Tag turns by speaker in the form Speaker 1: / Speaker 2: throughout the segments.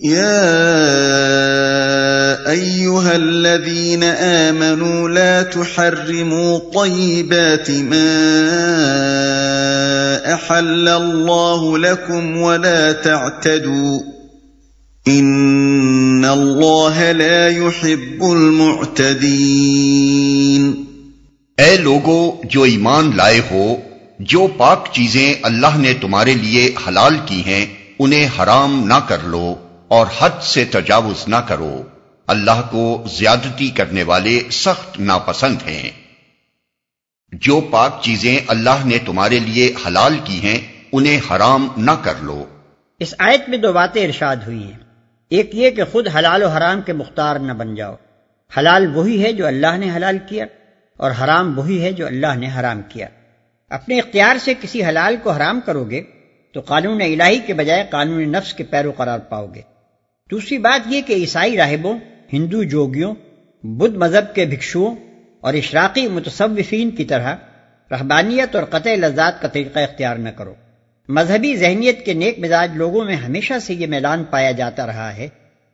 Speaker 1: يا ايها الذين امنوا لا تحرموا طيبات ما احل الله لكم ولا تعتدوا ان الله لا يحب المعتدين
Speaker 2: اے لوگو، جو ایمان لائے ہو، جو پاک چیزیں اللہ نے تمہارے لیے حلال کی ہیں، انہیں حرام نہ کر لو۔ اور حد سے تجاوز نہ کرو۔ اللہ کو زیادتی کرنے والے سخت ناپسند ہیں۔ جو پاک چیزیں اللہ نے تمہارے لیے حلال کی ہیں، انہیں حرام نہ کر لو۔
Speaker 3: اس آیت میں دو باتیں ارشاد ہوئی ہیں۔ ایک یہ کہ خود حلال و حرام کے مختار نہ بن جاؤ۔ حلال وہی ہے جو اللہ نے حلال کیا، اور حرام وہی ہے جو اللہ نے حرام کیا۔ اپنے اختیار سے کسی حلال کو حرام کرو گے، تو قانون الہی کے بجائے قانون نفس کے پیرو قرار پاؤ گے۔ دوسری بات یہ کہ عیسائی راہبوں، ہندو جوگیوں، بدھ مذہب کے بھکشوؤں اور اشراقی متصوفین کی طرح رحبانیت اور قطع لذات کا طریقہ اختیار نہ کرو۔ مذہبی ذہنیت کے نیک مزاج لوگوں میں ہمیشہ سے یہ میلان پایا جاتا رہا ہے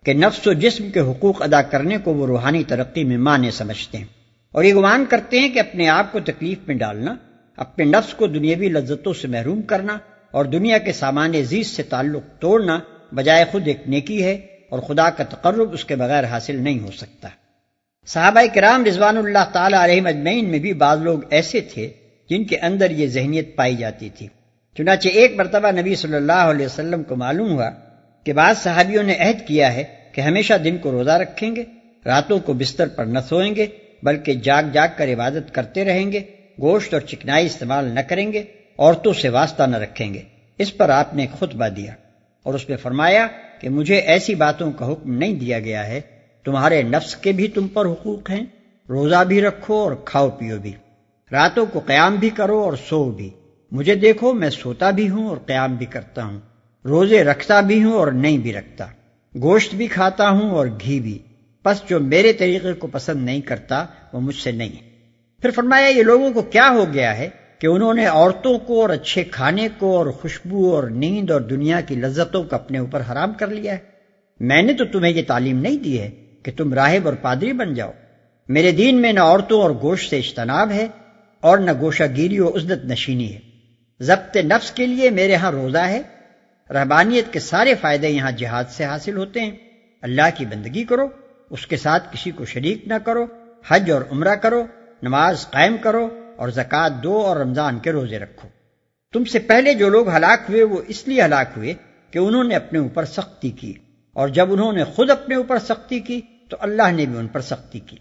Speaker 3: کہ نفس و جسم کے حقوق ادا کرنے کو وہ روحانی ترقی میں مانے سمجھتے ہیں اور یہ گمان کرتے ہیں کہ اپنے آپ کو تکلیف میں ڈالنا، اپنے نفس کو دنیاوی لذتوں سے محروم کرنا اور دنیا کے سامان عزیز سے تعلق توڑنا بجائے خود ایک نیکی ہے اور خدا کا تقرب اس کے بغیر حاصل نہیں ہو سکتا۔ صحابہ کرام رضوان اللہ تعالی علیہ مجمعین میں بھی بعض لوگ ایسے تھے جن کے اندر یہ ذہنیت پائی جاتی تھی۔ چنانچہ ایک مرتبہ نبی صلی اللہ علیہ وسلم کو معلوم ہوا کہ بعض صحابیوں نے عہد کیا ہے کہ ہمیشہ دن کو روزہ رکھیں گے، راتوں کو بستر پر نہ سوئیں گے، بلکہ جاگ جاگ کر عبادت کرتے رہیں گے، گوشت اور چکنائی استعمال نہ کریں گے، عورتوں سے واسطہ نہ رکھیں گے۔ اس پر آپ نے خطبہ دیا۔ اور اس میں فرمایا کہ مجھے ایسی باتوں کا حکم نہیں دیا گیا ہے۔ تمہارے نفس کے بھی تم پر حقوق ہیں، روزہ بھی رکھو اور کھاؤ پیو بھی۔ راتوں کو قیام بھی کرو اور سو بھی۔ مجھے دیکھو، میں سوتا بھی ہوں اور قیام بھی کرتا ہوں۔ روزے رکھتا بھی ہوں اور نہیں بھی رکھتا۔ گوشت بھی کھاتا ہوں اور گھی بھی۔ پس جو میرے طریقے کو پسند نہیں کرتا، وہ مجھ سے نہیں۔ پھر فرمایا، یہ لوگوں کو کیا ہو گیا ہے؟ کہ انہوں نے عورتوں کو اور اچھے کھانے کو اور خوشبو اور نیند اور دنیا کی لذتوں کو اپنے اوپر حرام کر لیا ہے۔ میں نے تو تمہیں یہ تعلیم نہیں دی ہے کہ تم راہب اور پادری بن جاؤ۔ میرے دین میں نہ عورتوں اور گوشت سے اجتناب ہے اور نہ گوشہ گیری و عزت نشینی ہے۔ ضبط نفس کے لیے میرے ہاں روزہ ہے۔ رہبانیت کے سارے فائدے یہاں جہاد سے حاصل ہوتے ہیں۔ اللہ کی بندگی کرو، اس کے ساتھ کسی کو شریک نہ کرو، حج اور عمرہ کرو، نماز قائم کرو اور زکوٰۃ دو اور رمضان کے روزے رکھو۔ تم سے پہلے جو لوگ ہلاک ہوئے وہ اس لیے ہلاک ہوئے کہ انہوں نے اپنے اوپر سختی کی۔ اور جب انہوں نے خود اپنے اوپر سختی کی تو اللہ نے بھی ان پر سختی کی۔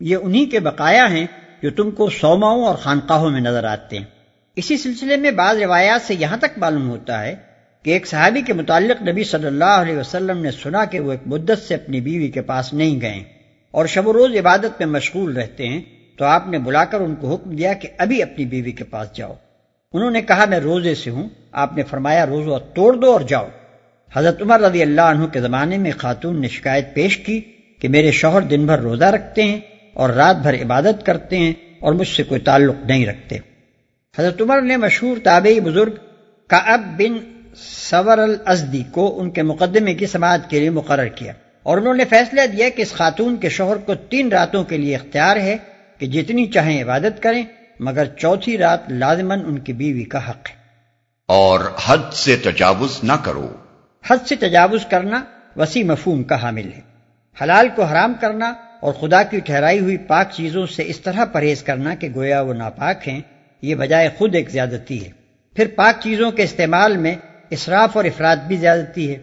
Speaker 3: یہ انہی کے بقایا ہیں جو تم کو سوماؤں اور خانقاہوں میں نظر آتے ہیں۔ اسی سلسلے میں بعض روایات سے یہاں تک معلوم ہوتا ہے کہ ایک صحابی کے متعلق نبی صلی اللہ علیہ وسلم نے سنا کہ وہ ایک مدت سے اپنی بیوی کے پاس نہیں گئے اور شب و روز عبادت میں مشغول رہتے ہیں تو آپ نے بلا کر ان کو حکم دیا کہ ابھی اپنی بیوی کے پاس جاؤ۔ انہوں نے کہا، میں روزے سے ہوں، آپ نے فرمایا، روزہ توڑ دو اور جاؤ۔ حضرت عمر رضی اللہ عنہ کے زمانے میں خاتون نے شکایت پیش کی کہ میرے شوہر دن بھر روزہ رکھتے ہیں اور رات بھر عبادت کرتے ہیں اور مجھ سے کوئی تعلق نہیں رکھتے۔ حضرت عمر نے مشہور تابعی بزرگ کا اب بن سور الازدی کو ان کے مقدمے کی سماعت کے لیے مقرر کیا اور انہوں نے فیصلہ دیا کہ اس خاتون کے شوہر کو تین راتوں کے لیے اختیار ہے کہ جتنی چاہیں عبادت کریں مگر چوتھی رات لازمن ان کی بیوی کا حق ہے۔
Speaker 2: اور حد سے تجاوز نہ کرو۔
Speaker 3: حد سے تجاوز کرنا وسیع مفہوم کا حامل ہے۔ حلال کو حرام کرنا اور خدا کی ٹھہرائی ہوئی پاک چیزوں سے اس طرح پرہیز کرنا کہ گویا وہ ناپاک ہیں یہ بجائے خود ایک زیادتی ہے۔ پھر پاک چیزوں کے استعمال میں اسراف اور افراد بھی زیادتی ہے۔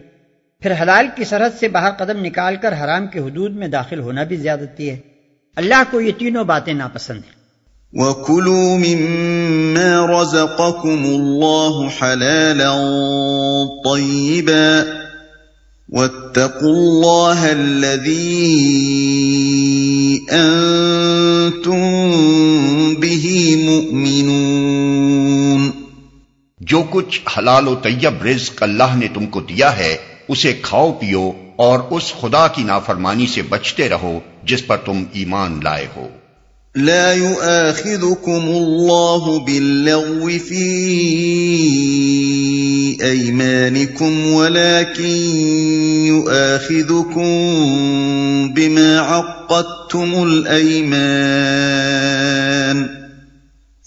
Speaker 3: پھر حلال کی سرحد سے باہر قدم نکال کر حرام کے حدود میں داخل ہونا بھی زیادتی ہے۔ اللہ کو یہ تینوں باتیں ناپسند ہیں۔
Speaker 1: وَكُلُوا مِمَّا رَزَقَكُمُ اللَّهُ حَلَالًا طَيِّبًا وَاتَّقُوا اللَّهَ الَّذِي أَنتُم بِهِ مُؤْمِنُونَ
Speaker 2: جو کچھ حلال و طیب رزق اللہ نے تم کو دیا ہے اسے کھاؤ پیو اور اس خدا کی نافرمانی سے بچتے رہو جس پر تم ایمان لائے ہو۔
Speaker 1: لا يؤاخذكم الله باللغو في ايمانكم ولكن يؤاخذكم بما عقدتم الايمان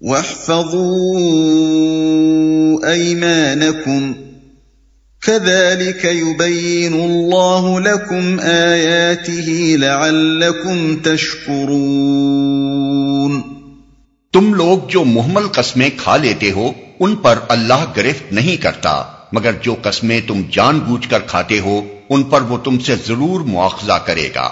Speaker 1: واحفظوا ايمانكم كذلك يبين الله لكم آياته لعلكم تشكرون.
Speaker 2: تم لوگ جو محمل قسمیں کھا لیتے ہو، ان پر اللہ گرفت نہیں کرتا، مگر جو قسمیں تم جان بوجھ کر کھاتے ہو، ان پر وہ تم سے ضرور مواخذہ کرے گا۔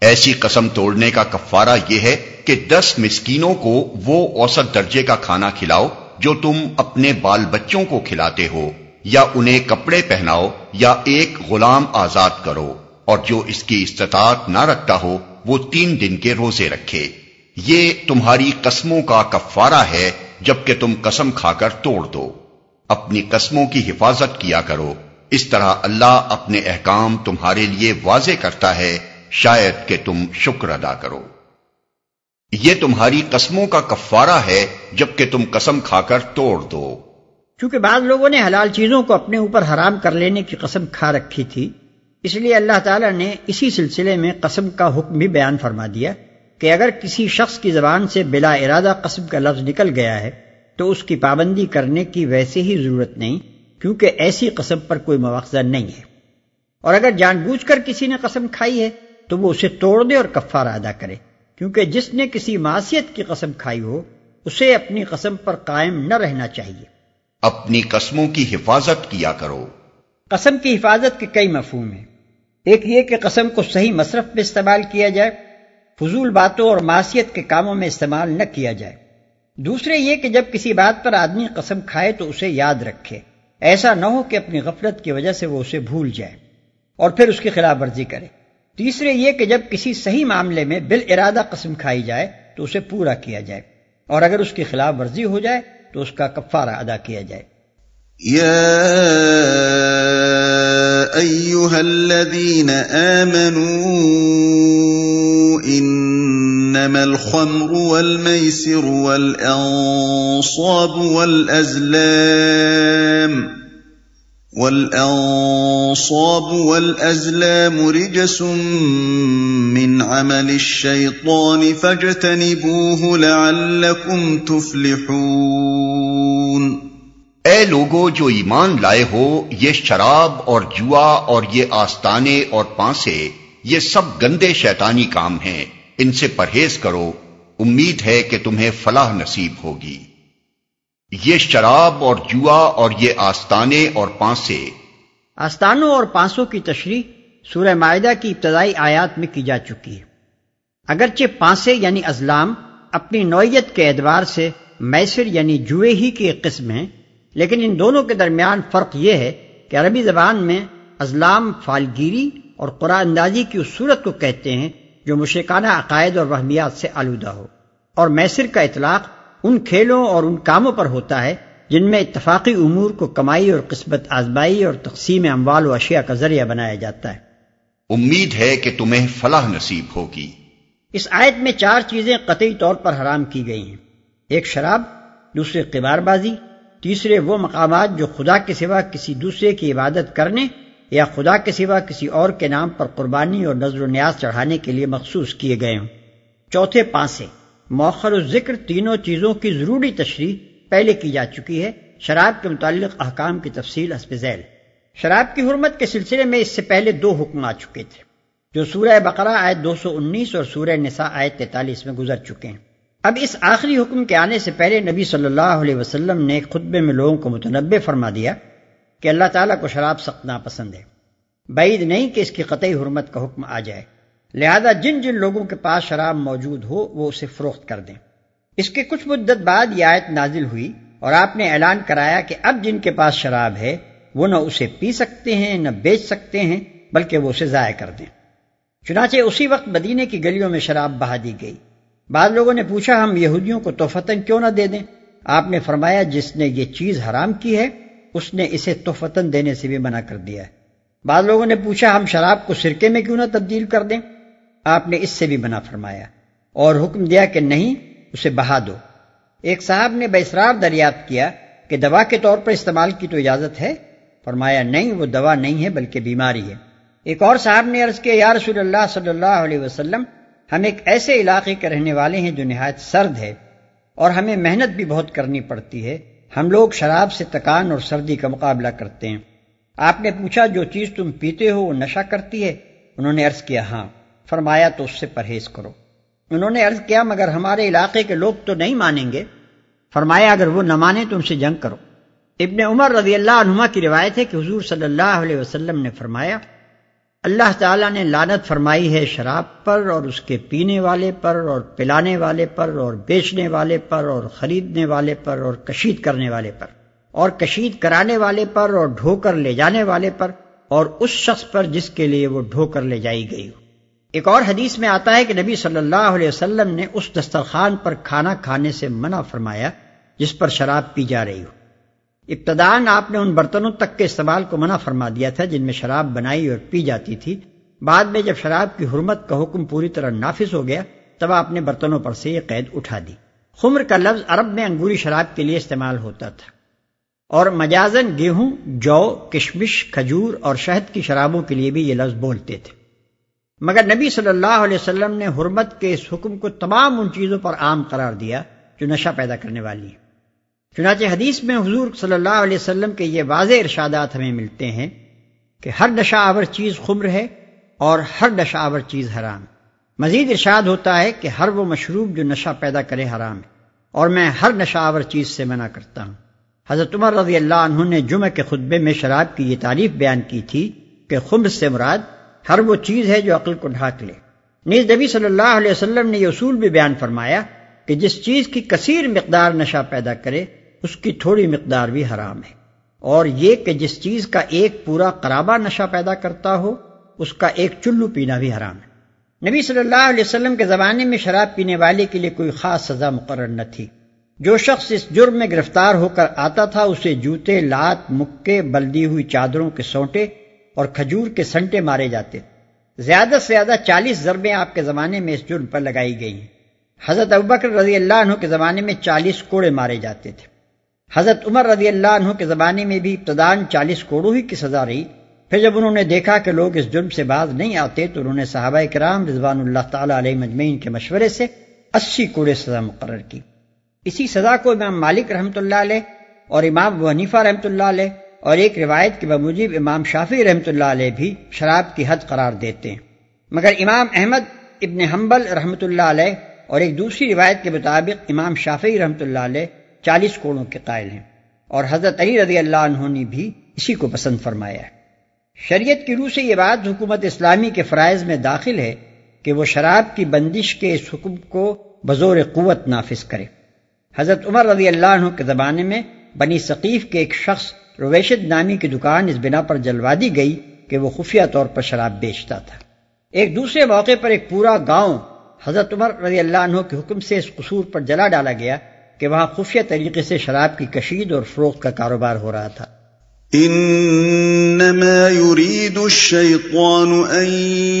Speaker 2: ایسی قسم توڑنے کا کفارہ یہ ہے کہ دس مسکینوں کو وہ اوسط درجے کا کھانا کھلاؤ جو تم اپنے بال بچوں کو کھلاتے ہو، یا انہیں کپڑے پہناؤ، یا ایک غلام آزاد کرو، اور جو اس کی استطاعت نہ رکھتا ہو، وہ تین دن کے روزے رکھے۔ یہ تمہاری قسموں کا کفارہ ہے جبکہ تم قسم کھا کر توڑ دو۔ اپنی قسموں کی حفاظت کیا کرو۔ اس طرح اللہ اپنے احکام تمہارے لیے واضح کرتا ہے۔ شاید کہ تم شکر ادا کرو۔ یہ تمہاری قسموں کا کفارہ ہے جبکہ تم قسم کھا کر توڑ دو۔
Speaker 3: چونکہ بعض لوگوں نے حلال چیزوں کو اپنے اوپر حرام کر لینے کی قسم کھا رکھی تھی، اس لیے اللہ تعالیٰ نے اسی سلسلے میں قسم کا حکم بھی بیان فرما دیا کہ اگر کسی شخص کی زبان سے بلا ارادہ قسم کا لفظ نکل گیا ہے، تو اس کی پابندی کرنے کی ویسے ہی ضرورت نہیں، کیونکہ ایسی قسم پر کوئی مواخذہ نہیں ہے۔ اور اگر جان بوجھ کر کسی نے قسم کھائی ہے تو وہ اسے توڑ دے اور کفارہ ادا کرے کیونکہ جس نے کسی معاشیت کی قسم کھائی ہو اسے اپنی قسم پر قائم نہ رہنا چاہیے۔
Speaker 2: اپنی قسموں کی حفاظت کیا کرو۔
Speaker 3: قسم کی حفاظت کے کئی مفہوم ہیں۔ ایک یہ کہ قسم کو صحیح مصرف میں استعمال کیا جائے فضول باتوں اور معاشیت کے کاموں میں استعمال نہ کیا جائے۔ دوسرے یہ کہ جب کسی بات پر آدمی قسم کھائے تو اسے یاد رکھے۔ ایسا نہ ہو کہ اپنی غفلت کی وجہ سے وہ اسے بھول جائے اور پھر اس کی خلاف ورزی کرے۔ تیسرے یہ کہ جب کسی صحیح معاملے میں بال ارادہ قسم کھائی جائے تو اسے پورا کیا جائے اور اگر اس کی خلاف ورزی ہو جائے تو اس کا کفارہ ادا کیا جائے۔
Speaker 1: یا ایوہا الذین آمنوا انما الخمر والمیسر والانصاب والازلام والانصاب والازلام رجس من عمل الشيطان فاجتنبوه لعلكم تفلحون۔
Speaker 2: اے لوگو جو ایمان لائے ہو، یہ شراب اور جوا اور یہ آستانے اور پانسے، یہ سب گندے شیطانی کام ہیں۔ ان سے پرہیز کرو، امید ہے کہ تمہیں فلاح نصیب ہوگی۔ یہ شراب اور جوا اور یہ آستانے اور پانسے۔
Speaker 3: آستانوں اور پانسوں کی تشریح سورہ معدہ کی ابتدائی آیات میں کی جا چکی ہے۔ اگرچہ پانسے یعنی ازلام اپنی نوعیت کے اعتبار سے میسر یعنی جوئے ہی کی ایک قسم ہے لیکن ان دونوں کے درمیان فرق یہ ہے کہ عربی زبان میں ازلام فالگیری اور قرآن اندازی کی اس صورت کو کہتے ہیں جو مشرکانہ عقائد اور وہمیات سے آلودہ ہو، اور میسر کا اطلاق ان کھیلوں اور ان کاموں پر ہوتا ہے جن میں اتفاقی امور کو کمائی اور قسمت آزمائی اور تقسیم اموال و اشیاء کا ذریعہ بنایا جاتا ہے۔
Speaker 2: امید ہے کہ تمہیں فلاح نصیب ہوگی۔
Speaker 3: اس آیت میں چار چیزیں قطعی طور پر حرام کی گئی ہیں۔ ایک شراب دوسرے قبار بازی تیسرے وہ مقامات جو خدا کے سوا کسی دوسرے کی عبادت کرنے یا خدا کے سوا کسی اور کے نام پر قربانی اور نظر و نیاز چڑھانے کے لیے مخصوص کیے گئے ہوں۔ چوتھے پانسے موخر و ذکر تینوں چیزوں کی ضروری تشریح پہلے کی جا چکی ہے، شراب کے متعلق احکام کی تفصیل حسب ذیل۔ شراب کی حرمت کے سلسلے میں اس سے پہلے دو حکم آ چکے تھے، جو سورہ بقرہ آیت دو سو انیس اور سورہ نساء آیت تینتالیس میں گزر چکے ہیں۔ اب اس آخری حکم کے آنے سے پہلے نبی صلی اللہ علیہ وسلم نے خطبے میں لوگوں کو متنبع فرما دیا کہ اللہ تعالیٰ کو شراب سخت ناپسند ہے۔ بعید نہیں کہ اس کی قطعی حرمت کا حکم آ جائے۔ لہذا جن جن لوگوں کے پاس شراب موجود ہو وہ اسے فروخت کر دیں۔ اس کے کچھ مدت بعد یہ آیت نازل ہوئی اور آپ نے اعلان کرایا کہ اب جن کے پاس شراب ہے وہ نہ اسے پی سکتے ہیں، نہ بیچ سکتے ہیں، بلکہ وہ اسے ضائع کر دیں۔ چنانچہ اسی وقت مدینے کی گلیوں میں شراب بہا دی گئی۔ بعض لوگوں نے پوچھا، ہم یہودیوں کو توفتن کیوں نہ دے دیں؟ آپ نے فرمایا، جس نے یہ چیز حرام کی ہے، اس نے اسے توفتن دینے سے بھی منع کر دیا ہے۔ بعض لوگوں نے پوچھا، ہم شراب کو سرکے میں کیوں نہ تبدیل کر دیں؟ آپ نے اس سے بھی منع فرمایا اور حکم دیا کہ نہیں، اسے بہا دو۔ ایک صاحب نے بسرار دریافت کیا کہ دوا کے طور پر استعمال کی تو اجازت ہے۔ فرمایا، نہیں، وہ دوا نہیں ہے، بلکہ بیماری ہے۔ ایک اور صاحب نے عرض کیا، یا رسول اللہ صلی اللہ علیہ وسلم، ہم ایک ایسے علاقے کے رہنے والے ہیں جو نہایت سرد ہے اور ہمیں محنت بھی بہت کرنی پڑتی ہے۔ ہم لوگ شراب سے تکان اور سردی کا مقابلہ کرتے ہیں۔ آپ نے پوچھا، جو چیز تم پیتے ہو، وہ نشہ کرتی ہے؟ انہوں نے عرض کیا ہاں۔ فرمایا تو اس سے پرہیز کرو۔ انہوں نے عرض کیا، مگر ہمارے علاقے کے لوگ تو نہیں مانیں گے۔ فرمایا، اگر وہ نہ مانے تو ان سے جنگ کرو۔ ابن عمر رضی اللہ عنہ کی روایت ہے کہ حضور صلی اللہ علیہ وسلم نے فرمایا، اللہ تعالیٰ نے لانت فرمائی ہے شراب پر اور اس کے پینے والے پر اور پلانے والے پر اور بیچنے والے پر اور خریدنے والے پر اور کشید کرنے والے پر اور کشید کرانے والے پر اور ڈھو کر لے جانے والے پر اور اس شخص پر جس کے لیے وہ ڈھو کر لے جائی گئی ہو۔ ایک اور حدیث میں آتا ہے کہ نبی صلی اللہ علیہ وسلم نے اس دسترخوان پر کھانا کھانے سے منع فرمایا جس پر شراب پی جا رہی ہو۔ ابتدان آپ نے ان برتنوں تک کے استعمال کو منع فرما دیا تھا جن میں شراب بنائی اور پی جاتی تھی۔ بعد میں جب شراب کی حرمت کا حکم پوری طرح نافذ ہو گیا، تب آپ نے برتنوں پر سے یہ قید اٹھا دی۔ خمر کا لفظ عرب میں انگوری شراب کے لیے استعمال ہوتا تھا۔ اور مجازن گیہوں، جو، کشمش، کھجور اور شہد کی شرابوں کے لیے بھی یہ لفظ بولتے تھے۔ مگر نبی صلی اللہ علیہ وسلم نے حرمت کے اس حکم کو تمام ان چیزوں پر عام قرار دیا جو نشہ پیدا کرنے والی ہے چنانچہ حدیث میں حضور صلی اللہ علیہ وسلم کے یہ واضح ارشادات ہمیں ملتے ہیں کہ ہر نشہ آور چیز خمر ہے اور ہر نشہ آور چیز حرام مزید ارشاد ہوتا ہے کہ ہر وہ مشروب جو نشہ پیدا کرے حرام ہے اور میں ہر نشہ آور چیز سے منع کرتا ہوں۔ حضرت عمر رضی اللہ عنہ نے جمعہ کے خطبے میں شراب کی یہ تعریف بیان کی تھی کہ خمر سے مراد ہر وہ چیز ہے جو عقل کو ڈھانک لے۔ نیز نبی صلی اللہ علیہ وسلم نے یہ اصول بھی بیان فرمایا کہ جس چیز کی کثیر مقدار نشہ پیدا کرے، اس کی تھوڑی مقدار بھی حرام ہے۔ اور یہ کہ جس چیز کا ایک پورا قرابہ نشہ پیدا کرتا ہو، اس کا ایک چلو پینا بھی حرام ہے۔ نبی صلی اللہ علیہ وسلم کے زمانے میں شراب پینے والے کے لیے کوئی خاص سزا مقرر نہ تھی۔ جو شخص اس جرم میں گرفتار ہو کر آتا تھا، اسے جوتے، لات، مکے، بلدی ہوئی چادروں کے سونٹے اور کھجور کے سنٹے مارے جاتے۔ زیادہ سے زیادہ چالیس ضربیں آپ کے زمانے میں اس جرم پر لگائی گئی۔ ہیں حضرت ابکر رضی اللہ عنہ کے زمانے میں چالیس کوڑے مارے جاتے تھے۔ حضرت عمر رضی اللہ عنہ کے زمانے میں بھی ابتدان چالیس کوڑوں ہی کی سزا رہی۔ پھر جب انہوں نے دیکھا کہ لوگ اس جرم سے باز نہیں آتے، تو انہوں نے صحابہ کرام رضوان اللہ تعالیٰ علیہ مجمعین کے مشورے سے اسی کوڑے سزا مقرر کی۔ اسی سزا کو امام مالک رحمۃ اللہ علیہ اور امام و حنیفہ رحمۃ اللہ علیہ اور ایک روایت کے بموجب امام شافی رحمۃ اللہ علیہ بھی شراب کی حد قرار دیتے ہیں۔ مگر امام احمد ابن حنبل رحمۃ اللہ علیہ اور ایک دوسری روایت کے مطابق امام شافی رحمۃ اللہ علیہ چالیس کوڑوں کے قائل ہیں۔ اور حضرت علی رضی اللہ عنہ نے بھی اسی کو پسند فرمایا ہے۔ شریعت کی روح سے یہ بات حکومت اسلامی کے فرائض میں داخل ہے کہ وہ شراب کی بندش کے اس حکم کو بزور قوت نافذ کرے۔ حضرت عمر رضی اللہ عنہ کے زمانے میں بنی ثقیف کے ایک شخص رویشد نامی کی دکان اس بنا پر جلوا دی گئی کہ وہ خفیہ طور پر شراب بیچتا تھا۔ ایک دوسرے موقع پر ایک پورا گاؤں حضرت عمر رضی اللہ عنہ کے حکم سے اس قصور پر جلا ڈالا گیا کہ وہاں خفیہ طریقے سے شراب کی کشید اور فروخت کا کاروبار ہو رہا تھا۔
Speaker 1: انما يريد الشيطان ان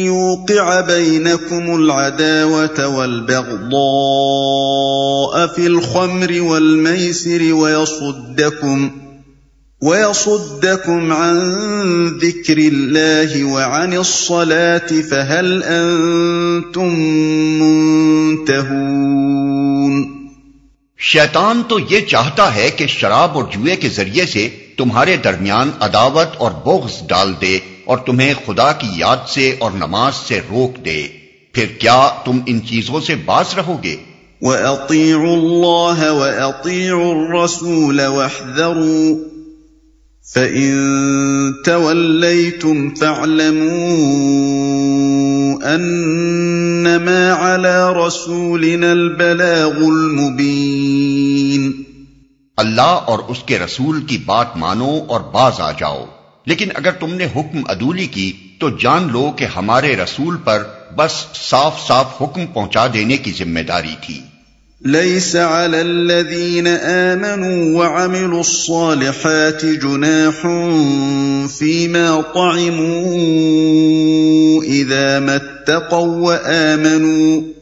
Speaker 1: يوقع بينكم العداوه والبغضاء في الخمر والميسر ويصدكم ويصدكم عن ذكر الله وعن الصلاه فهل انتم منتهون
Speaker 2: شیطان تو یہ چاہتا ہے کہ شراب اور جوئے کے ذریعے سے تمہارے درمیان عداوت اور بغض ڈال دے اور تمہیں خدا کی یاد سے اور نماز سے روک دے۔ پھر کیا تم ان چیزوں سے باز رہو گے؟
Speaker 1: وَأَطِيعُوا اللَّهَ وَأَطِيعُوا الرَّسُولَ وَاحْذَرُوا فَإِن تَوَلَّيْتُمْ فَاعْلَمُوا انما على رسولنا البلاغ المبين
Speaker 2: اللہ اور اس کے رسول کی بات مانو اور باز آ جاؤ۔ لیکن اگر تم نے حکم عدولی کی، تو جان لو کہ ہمارے رسول پر بس صاف صاف حکم پہنچا دینے کی ذمہ داری تھی۔
Speaker 1: ليس على الذين آمنوا وعملوا الصالحات جناح فيما طعموا إذا ما اتقوا وآمنوا۔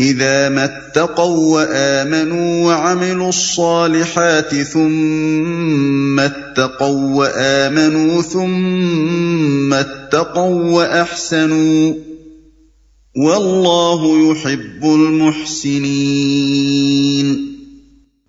Speaker 1: إذا ما اتقوا وآمنوا وعملوا الصالحات ثم اتقوا وآمنوا ثم اتقوا وأحسنوا واللہ يحب المحسنین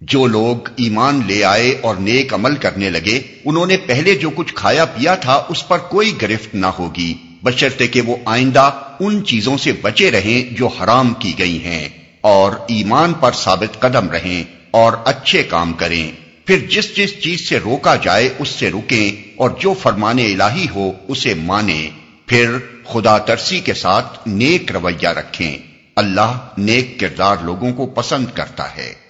Speaker 2: جو لوگ ایمان لے آئے اور نیک عمل کرنے لگے، انہوں نے پہلے جو کچھ کھایا پیا تھا، اس پر کوئی گرفت نہ ہوگی۔ بشرتے کہ وہ آئندہ ان چیزوں سے بچے رہیں جو حرام کی گئی ہیں اور ایمان پر ثابت قدم رہیں اور اچھے کام کریں۔ پھر جس جس چیز سے روکا جائے اس سے رکیں اور جو فرمانے الہی ہو اسے مانیں۔ پھر خدا ترسی کے ساتھ نیک رویہ رکھیں۔ اللہ نیک کردار لوگوں کو پسند کرتا ہے۔